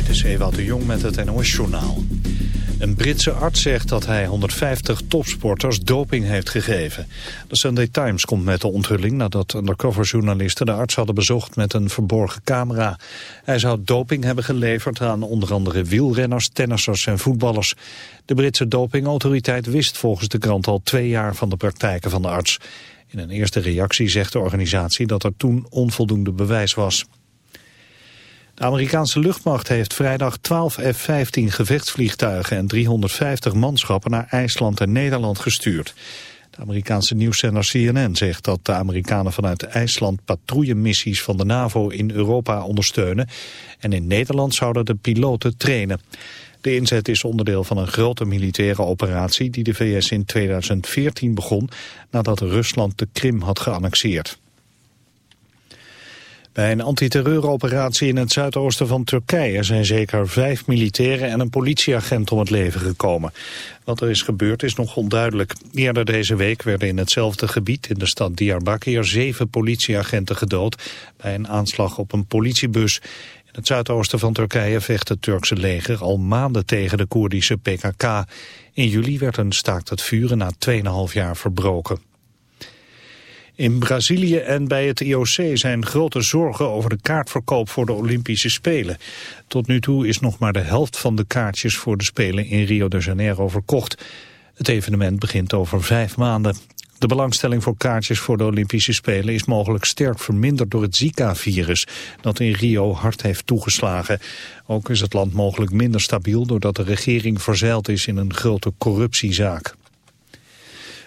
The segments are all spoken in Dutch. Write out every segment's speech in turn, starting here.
Dit is Ewout de Jong met het NOS-journaal. Een Britse arts zegt dat hij 150 topsporters doping heeft gegeven. De Sunday Times komt met de onthulling nadat undercoverjournalisten de arts hadden bezocht met een verborgen camera. Hij zou doping hebben geleverd aan onder andere wielrenners, tennissers en voetballers. De Britse dopingautoriteit wist volgens de krant al twee jaar van de praktijken van de arts. In een eerste reactie zegt de organisatie dat er toen onvoldoende bewijs was. De Amerikaanse luchtmacht heeft vrijdag 12 F-15 gevechtsvliegtuigen en 350 manschappen naar IJsland en Nederland gestuurd. De Amerikaanse nieuwszender CNN zegt dat de Amerikanen vanuit IJsland patrouillemissies van de NAVO in Europa ondersteunen en in Nederland zouden de piloten trainen. De inzet is onderdeel van een grote militaire operatie die de VS in 2014 begon nadat Rusland de Krim had geannexeerd. Bij een antiterreuroperatie in het zuidoosten van Turkije zijn zeker vijf militairen en een politieagent om het leven gekomen. Wat er is gebeurd is nog onduidelijk. Eerder deze week werden in hetzelfde gebied in de stad Diyarbakir zeven politieagenten gedood bij een aanslag op een politiebus. In het zuidoosten van Turkije vecht het Turkse leger al maanden tegen de Koerdische PKK. In juli werd een staakt het vuren na 2,5 jaar verbroken. In Brazilië en bij het IOC zijn grote zorgen over de kaartverkoop voor de Olympische Spelen. Tot nu toe is nog maar de helft van de kaartjes voor de Spelen in Rio de Janeiro verkocht. Het evenement begint over vijf maanden. De belangstelling voor kaartjes voor de Olympische Spelen is mogelijk sterk verminderd door het Zika-virus dat in Rio hard heeft toegeslagen. Ook is het land mogelijk minder stabiel doordat de regering verzeild is in een grote corruptiezaak.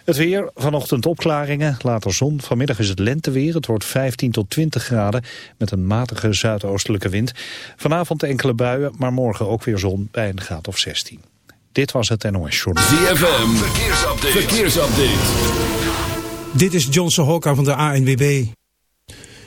Het weer, vanochtend opklaringen, later zon. Vanmiddag is het lenteweer. Het wordt 15 tot 20 graden met een matige zuidoostelijke wind. Vanavond enkele buien, maar morgen ook weer zon bij een graad of 16. Dit was het NOS Journal. ZFM, verkeersupdate. verkeersupdate. Dit is Johnson Hokka van de ANWB.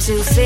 too soon.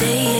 day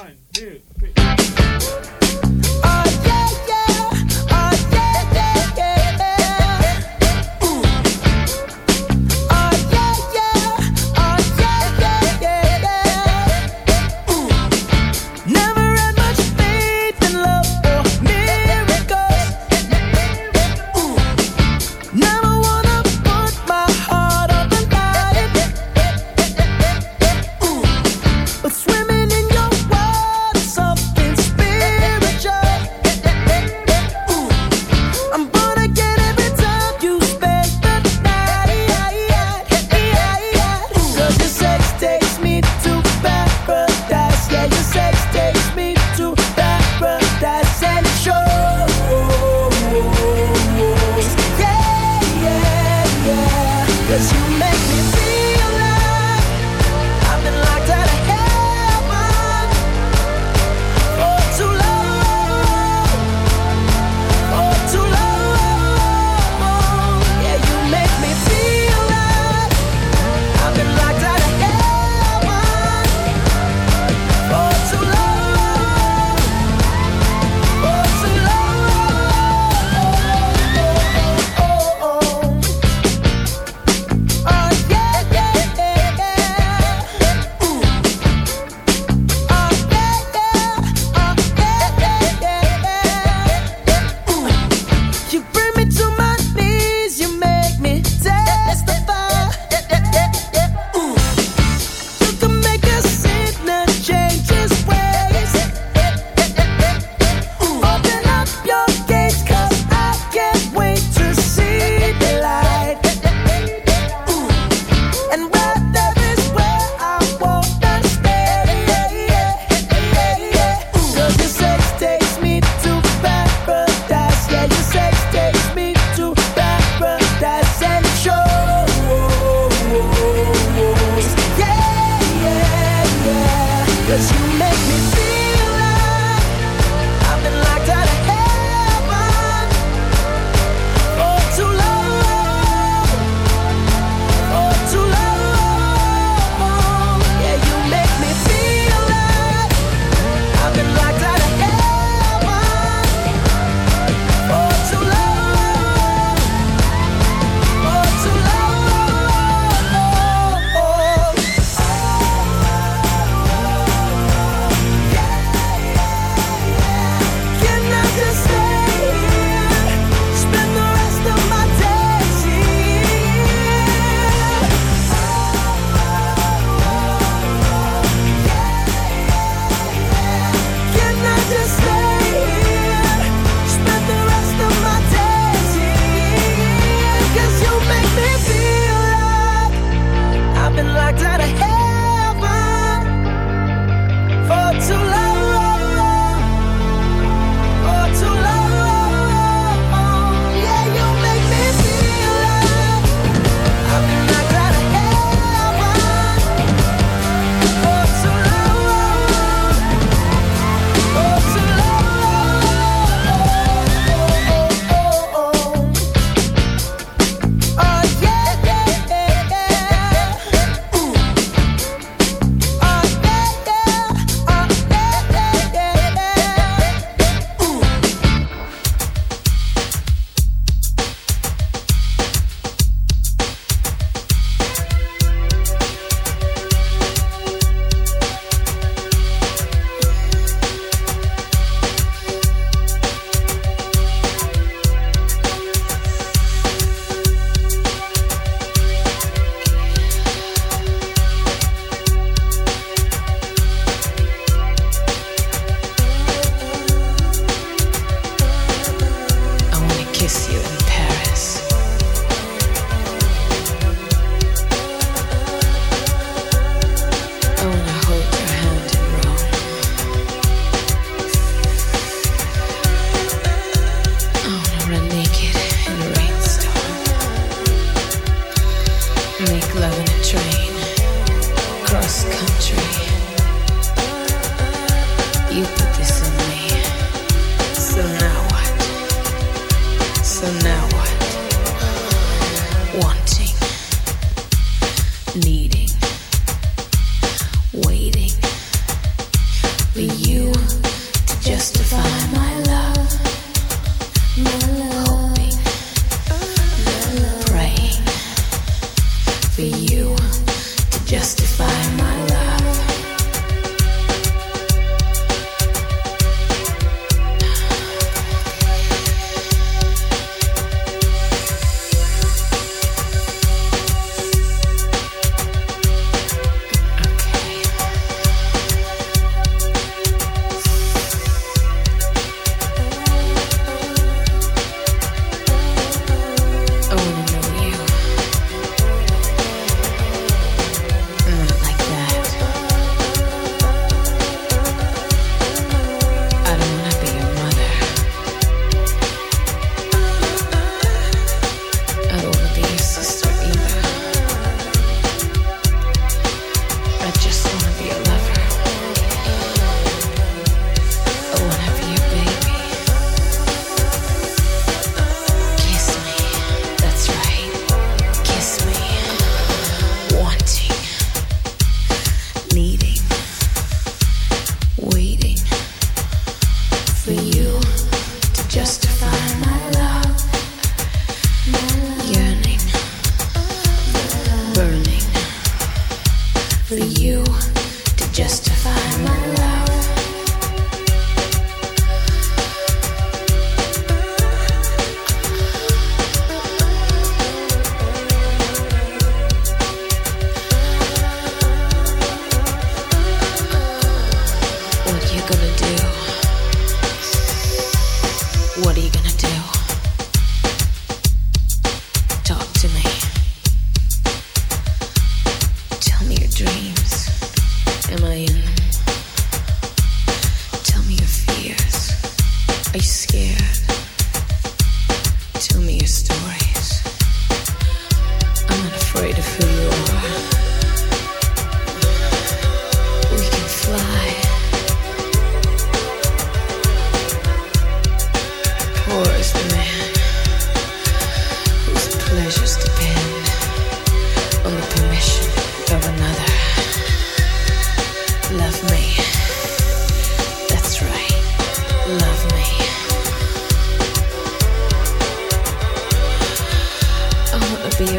Fine, dude.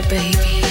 Baby.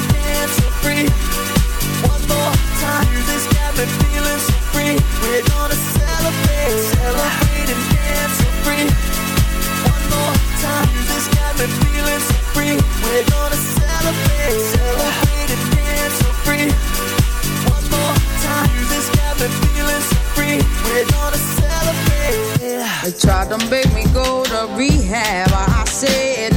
They tried to feel it feelin' free we're gonna celebrate, celebrate, and dance so free. One more time, use this cabin, feeling so free. We're gonna celebrate, celebrate and dance for free. One more time, use this cabin, feeling so free. With all the celebrate, I try to make me go to rehab. I said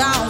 down.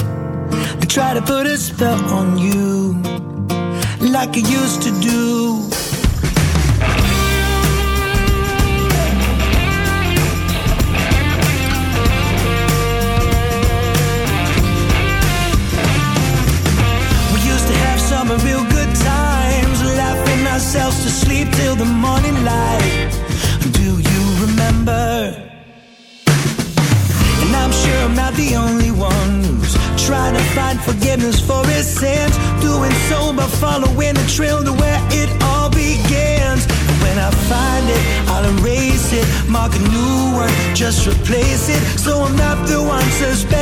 try to put a spell on you like I used to do. replace it. So I'm not the one suspected.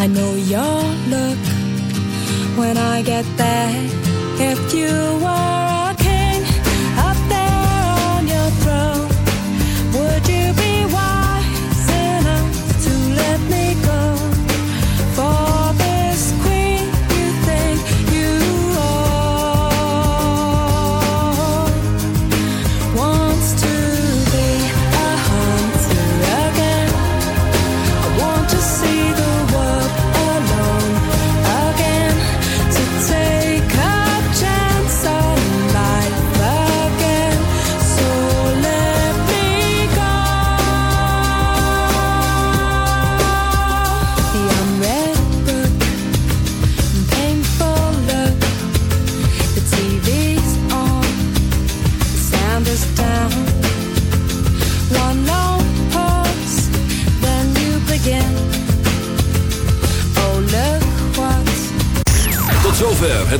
I know your look when I get there. If you were